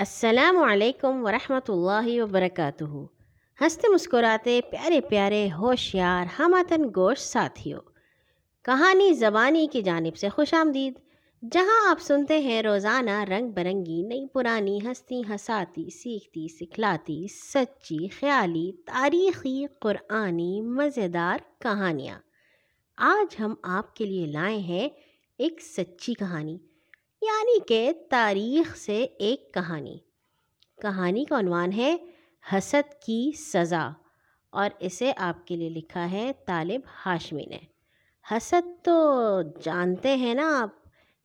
السلام علیکم ورحمۃ اللہ وبرکاتہ۔ ہنستے مسکراتے پیارے پیارے ہوشیار ہماتن گوشت ساتھیوں کہانی زبانی کی جانب سے خوش آمدید۔ جہاں آپ سنتے ہیں روزانہ رنگ برنگی، نئی پرانی ہستی، ہساتی، سیکھتی، سکھلاتی، سچی، خیالی، تاریخی، قرآنی، مزیدار کہانیاں۔ آج ہم آپ کے لیے لائے ہیں ایک سچی کہانی۔ یعنی کہ تاریخ سے ایک کہانی۔ کہانی کا عنوان ہے حسد کی سزا، اور اسے آپ کے لیے لکھا ہے طالب ہاشمی نے۔ حسد تو جانتے ہیں نا آپ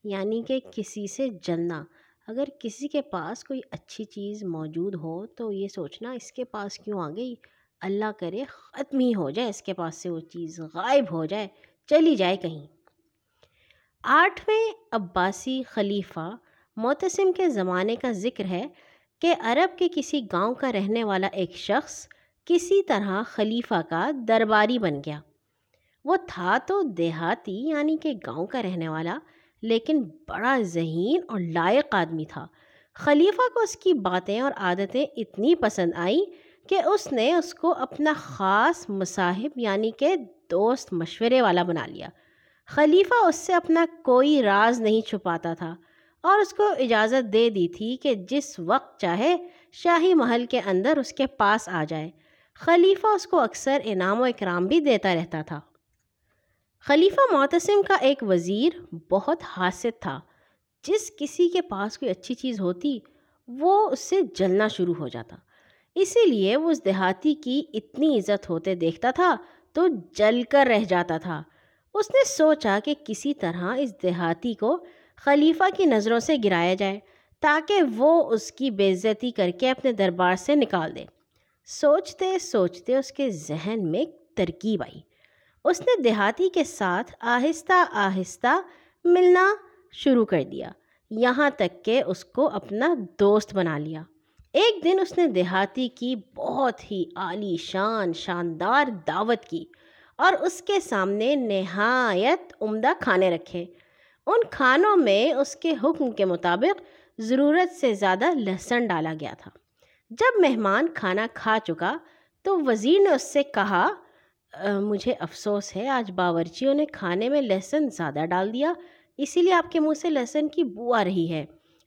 یعنی کہ کسی سے جلنا۔ اگر کسی کے پاس کوئی اچھی چیز موجود ہو تو یہ سوچنا اس کے پاس کیوں آ گئی؟ اللہ کرے ختم ہی ہو جائے، اس کے پاس سے وہ چیز غائب ہو جائے، چلی جائے کہیں۔ آٹھویں عباسی خلیفہ معتصم کے زمانے کا ذکر ہے کہ عرب کے کسی گاؤں کا رہنے والا ایک شخص کسی طرح خلیفہ کا درباری بن گیا۔ وہ تھا تو دیہاتی یعنی کہ گاؤں کا رہنے والا، لیکن بڑا ذہین اور لائق آدمی تھا۔ خلیفہ کو اس کی باتیں اور عادتیں اتنی پسند آئیں کہ اس نے اس کو اپنا خاص مصاحب یعنی کہ دوست مشورے والا بنا لیا۔ خلیفہ اس سے اپنا کوئی راز نہیں چھپاتا تھا اور اس کو اجازت دے دی تھی کہ جس وقت چاہے شاہی محل کے اندر اس کے پاس آ جائے۔ خلیفہ اس کو اکثر انعام و اکرام بھی دیتا رہتا تھا۔ خلیفہ معتصم کا ایک وزیر بہت حاصل تھا۔ جس کسی کے پاس کوئی اچھی چیز ہوتی، وہ اس سے جلنا شروع ہو جاتا۔ اسی لیے وہ اس دیہاتی کی اتنی عزت ہوتے دیکھتا تھا تو جل کر رہ جاتا تھا۔ اس نے سوچا کہ کسی طرح اس دیہاتی کو خلیفہ کی نظروں سے گرایا جائے تاکہ وہ اس کی بے عزتی کر کے اپنے دربار سے نکال دے۔ سوچتے سوچتے اس کے ذہن میں ترکیب آئی۔ اس نے دیہاتی کے ساتھ آہستہ آہستہ ملنا شروع کر دیا۔ یہاں تک کہ اس کو اپنا دوست بنا لیا۔ ایک دن اس نے دیہاتی کی بہت ہی عالی شان، شاندار دعوت کی۔ اور اس کے سامنے نہایت عمدہ کھانے رکھے ان کھانوں میں اس کے حکم کے مطابق ضرورت سے زیادہ لہسن ڈالا گیا تھا۔ جب مہمان کھانا کھا چکا تو وزیر نے اس سے کہا مجھے افسوس ہے، آج باورچیوں نے کھانے میں لہسن زیادہ ڈال دیا، اسی لیے آپ کے منہ سے لہسن کی بو آ رہی ہے۔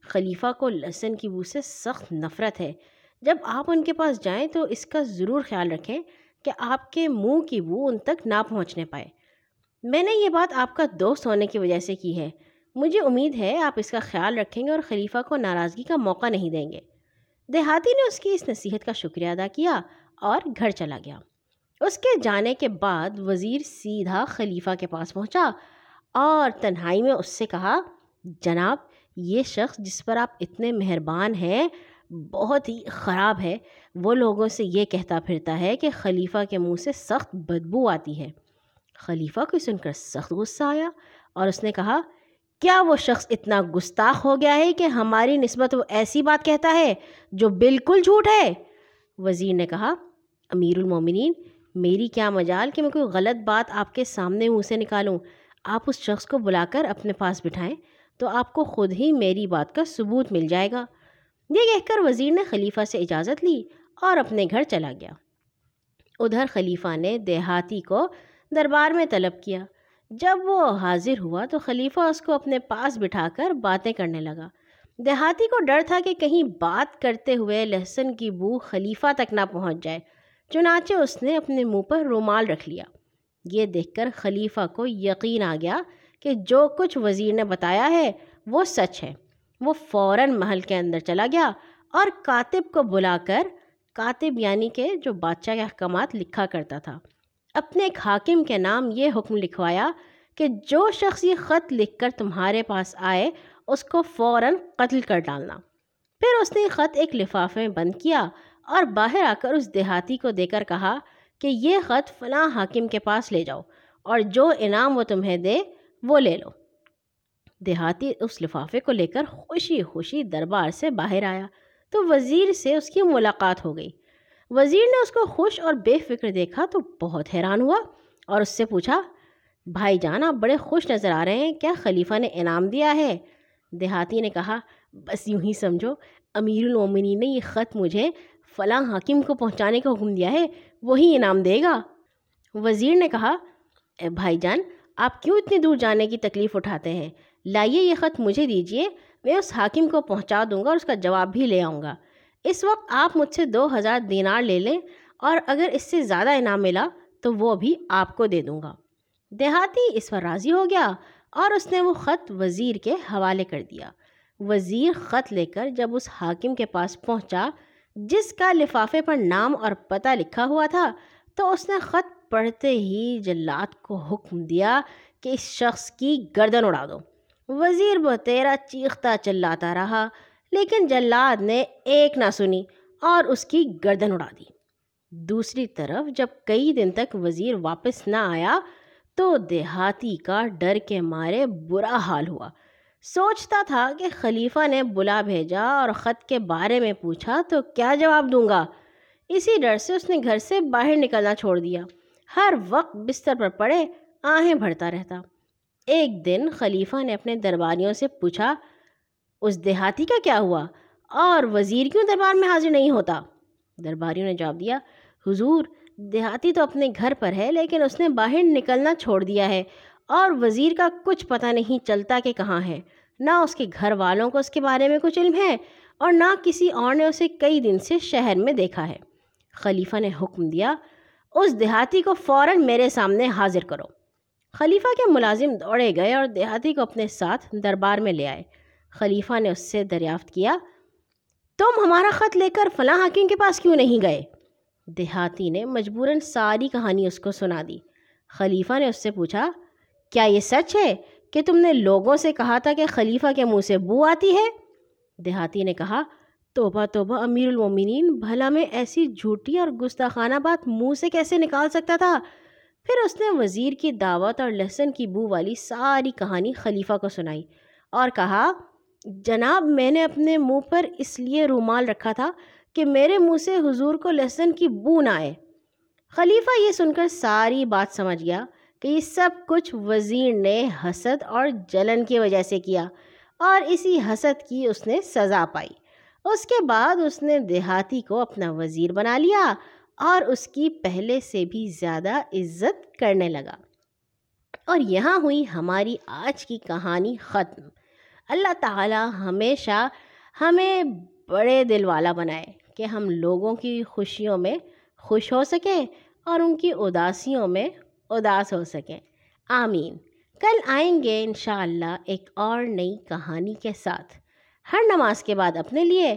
خلیفہ کو لہسن کی بو سے سخت نفرت ہے۔ جب آپ ان کے پاس جائیں تو اس کا ضرور خیال رکھیں۔ کہ آپ کے منہ کی بو ان تک نہ پہنچنے پائے۔ میں نے یہ بات آپ کا دوست ہونے کی وجہ سے کی ہے۔ مجھے امید ہے آپ اس کا خیال رکھیں گے اور خلیفہ کو ناراضگی کا موقع نہیں دیں گے۔ دیہاتی نے اس کی اس نصیحت کا شکریہ ادا کیا اور گھر چلا گیا۔ اس کے جانے کے بعد وزیر سیدھا خلیفہ کے پاس پہنچا اور تنہائی میں اس سے کہا، جناب، یہ شخص جس پر آپ اتنے مہربان ہیں بہت ہی خراب ہے۔ وہ لوگوں سے یہ کہتا پھرتا ہے کہ خلیفہ کے منہ سے سخت بدبو آتی ہے۔ خلیفہ کو سن کر سخت غصہ آیا اور اس نے کہا، کیا وہ شخص اتنا گستاخ ہو گیا ہے کہ ہماری نسبت وہ ایسی بات کہتا ہے جو بالکل جھوٹ ہے؟ وزیر نے کہا، امیر المومنین، میری کیا مجال کہ میں کوئی غلط بات آپ کے سامنے منہ سے نکالوں؟ آپ اس شخص کو بلا کر اپنے پاس بٹھائیں تو آپ کو خود ہی میری بات کا ثبوت مل جائے گا۔ یہ کہہ کر وزیر نے خلیفہ سے اجازت لی اور اپنے گھر چلا گیا۔ ادھر خلیفہ نے دیہاتی کو دربار میں طلب کیا۔ جب وہ حاضر ہوا تو خلیفہ اس کو اپنے پاس بٹھا کر باتیں کرنے لگا۔ دیہاتی کو ڈر تھا کہ کہیں بات کرتے ہوئے لہسن کی بو خلیفہ تک نہ پہنچ جائے، چنانچہ اس نے اپنے منہ پر رومال رکھ لیا۔ یہ دیکھ کر خلیفہ کو یقین آ گیا کہ جو کچھ وزیر نے بتایا ہے وہ سچ ہے۔ وہ فوراً محل کے اندر چلا گیا اور کاتب کو بلا کر، کاتب یعنی کہ جو بادشاہ کے احکامات لکھا کرتا تھا، اپنے ایک حاکم کے نام یہ حکم لکھوایا کہ جو شخص یہ خط لکھ کر تمہارے پاس آئے، اس کو فوراً قتل کر ڈالنا۔ پھر اس نے خط ایک لفافے میں بند کیا اور باہر آ کر اس دیہاتی کو دے کر کہا کہ یہ خط فلاں حاکم کے پاس لے جاؤ اور جو انعام وہ تمہیں دے، وہ لے لو۔ دیہاتی اس لفافے کو لے کر خوشی خوشی دربار سے باہر آیا تو وزیر سے اس کی ملاقات ہو گئی۔ وزیر نے اس کو خوش اور بے فکر دیکھا تو بہت حیران ہوا اور اس سے پوچھا، بھائی جان، آپ بڑے خوش نظر آ رہے ہیں، کیا خلیفہ نے انعام دیا ہے؟ دیہاتی نے کہا، بس یوں ہی سمجھو، امیر المومنی نے یہ خط مجھے فلاں حاکم کو پہنچانے کا حکم دیا ہے، وہی انعام دے گا۔ وزیر نے کہا بھائی جان، آپ کیوں اتنی دور جانے کی تکلیف اٹھاتے ہیں؟ لائیے یہ خط مجھے دیجیے میں اس حاکم کو پہنچا دوں گا اور اس کا جواب بھی لے آؤں گا۔ اس وقت آپ مجھ سے دو ہزار دینار لے لیں اور اگر اس سے زیادہ انعام ملا تو وہ بھی آپ کو دے دوں گا۔ دیہاتی اس پر راضی ہو گیا اور اس نے وہ خط وزیر کے حوالے کر دیا۔ وزیر خط لے کر جب اس حاکم کے پاس پہنچا، جس کا لفافے پر نام اور پتہ لکھا ہوا تھا، تو اس نے خط پڑھتے ہی جلات کو حکم دیا کہ اس شخص کی گردن اڑا دو۔ وزیر بتیرا چیختا چلاتا رہا، لیکن جلاد نے ایک نہ سنی اور اس کی گردن اڑا دی۔ دوسری طرف جب کئی دن تک وزیر واپس نہ آیا تو دیہاتی کا ڈر کے مارے برا حال ہوا۔ سوچتا تھا کہ خلیفہ نے بلا بھیجا اور خط کے بارے میں پوچھا تو کیا جواب دوں گا۔ اسی ڈر سے اس نے گھر سے باہر نکلنا چھوڑ دیا۔ ہر وقت بستر پر پڑے، آہیں بھرتا رہتا۔ ایک دن خلیفہ نے اپنے درباریوں سے پوچھا، اس دیہاتی کا کیا ہوا؟ اور وزیر کیوں دربار میں حاضر نہیں ہوتا؟ درباریوں نے جواب دیا، حضور، دیہاتی تو اپنے گھر پر ہے، لیکن اس نے باہر نکلنا چھوڑ دیا ہے، اور وزیر کا کچھ پتہ نہیں چلتا کہ کہاں ہے۔ نہ اس کے گھر والوں کو اس کے بارے میں کچھ علم ہے، اور نہ کسی اور نے اسے کئی دن سے شہر میں دیکھا ہے۔ خلیفہ نے حکم دیا، اس دیہاتی کو فوراً میرے سامنے حاضر کرو۔ خلیفہ کے ملازم دوڑے گئے اور دیہاتی کو اپنے ساتھ دربار میں لے آئے۔ خلیفہ نے اس سے دریافت کیا، تم ہمارا خط لے کر فلاں حاکم کے پاس کیوں نہیں گئے؟ دیہاتی نے مجبوراً ساری کہانی اس کو سنا دی۔ خلیفہ نے اس سے پوچھا، کیا یہ سچ ہے کہ تم نے لوگوں سے کہا تھا کہ خلیفہ کے منہ سے بو آتی ہے؟ دیہاتی نے کہا، توبہ توبہ امیر المومنین بھلا میں ایسی جھوٹی اور گستاخانہ بات منہ سے کیسے نکال سکتا تھا؟ پھر اس نے وزیر کی دعوت اور لہسن کی بو والی ساری کہانی خلیفہ کو سنائی اور کہا، جناب، میں نے اپنے منہ پر اس لیے رومال رکھا تھا کہ میرے منہ سے حضور کو لہسن کی بو نہ آئے. خلیفہ یہ سن کر ساری بات سمجھ گیا کہ یہ سب کچھ وزیر نے حسد اور جلن کی وجہ سے کیا اور اسی حسد کی اس نے سزا پائی۔ اس کے بعد اس نے دیہاتی کو اپنا وزیر بنا لیا اور اس کی پہلے سے بھی زیادہ عزت کرنے لگا۔ اور یہاں ہوئی ہماری آج کی کہانی ختم۔ اللہ تعالی ہمیشہ ہمیں بڑے دل والا بنائے کہ ہم لوگوں کی خوشیوں میں خوش ہو سکیں اور ان کی اداسیوں میں اداس ہو سکیں۔ آمین۔ کل آئیں گے انشاءاللہ ایک اور نئی کہانی کے ساتھ۔ ہر نماز کے بعد اپنے لیے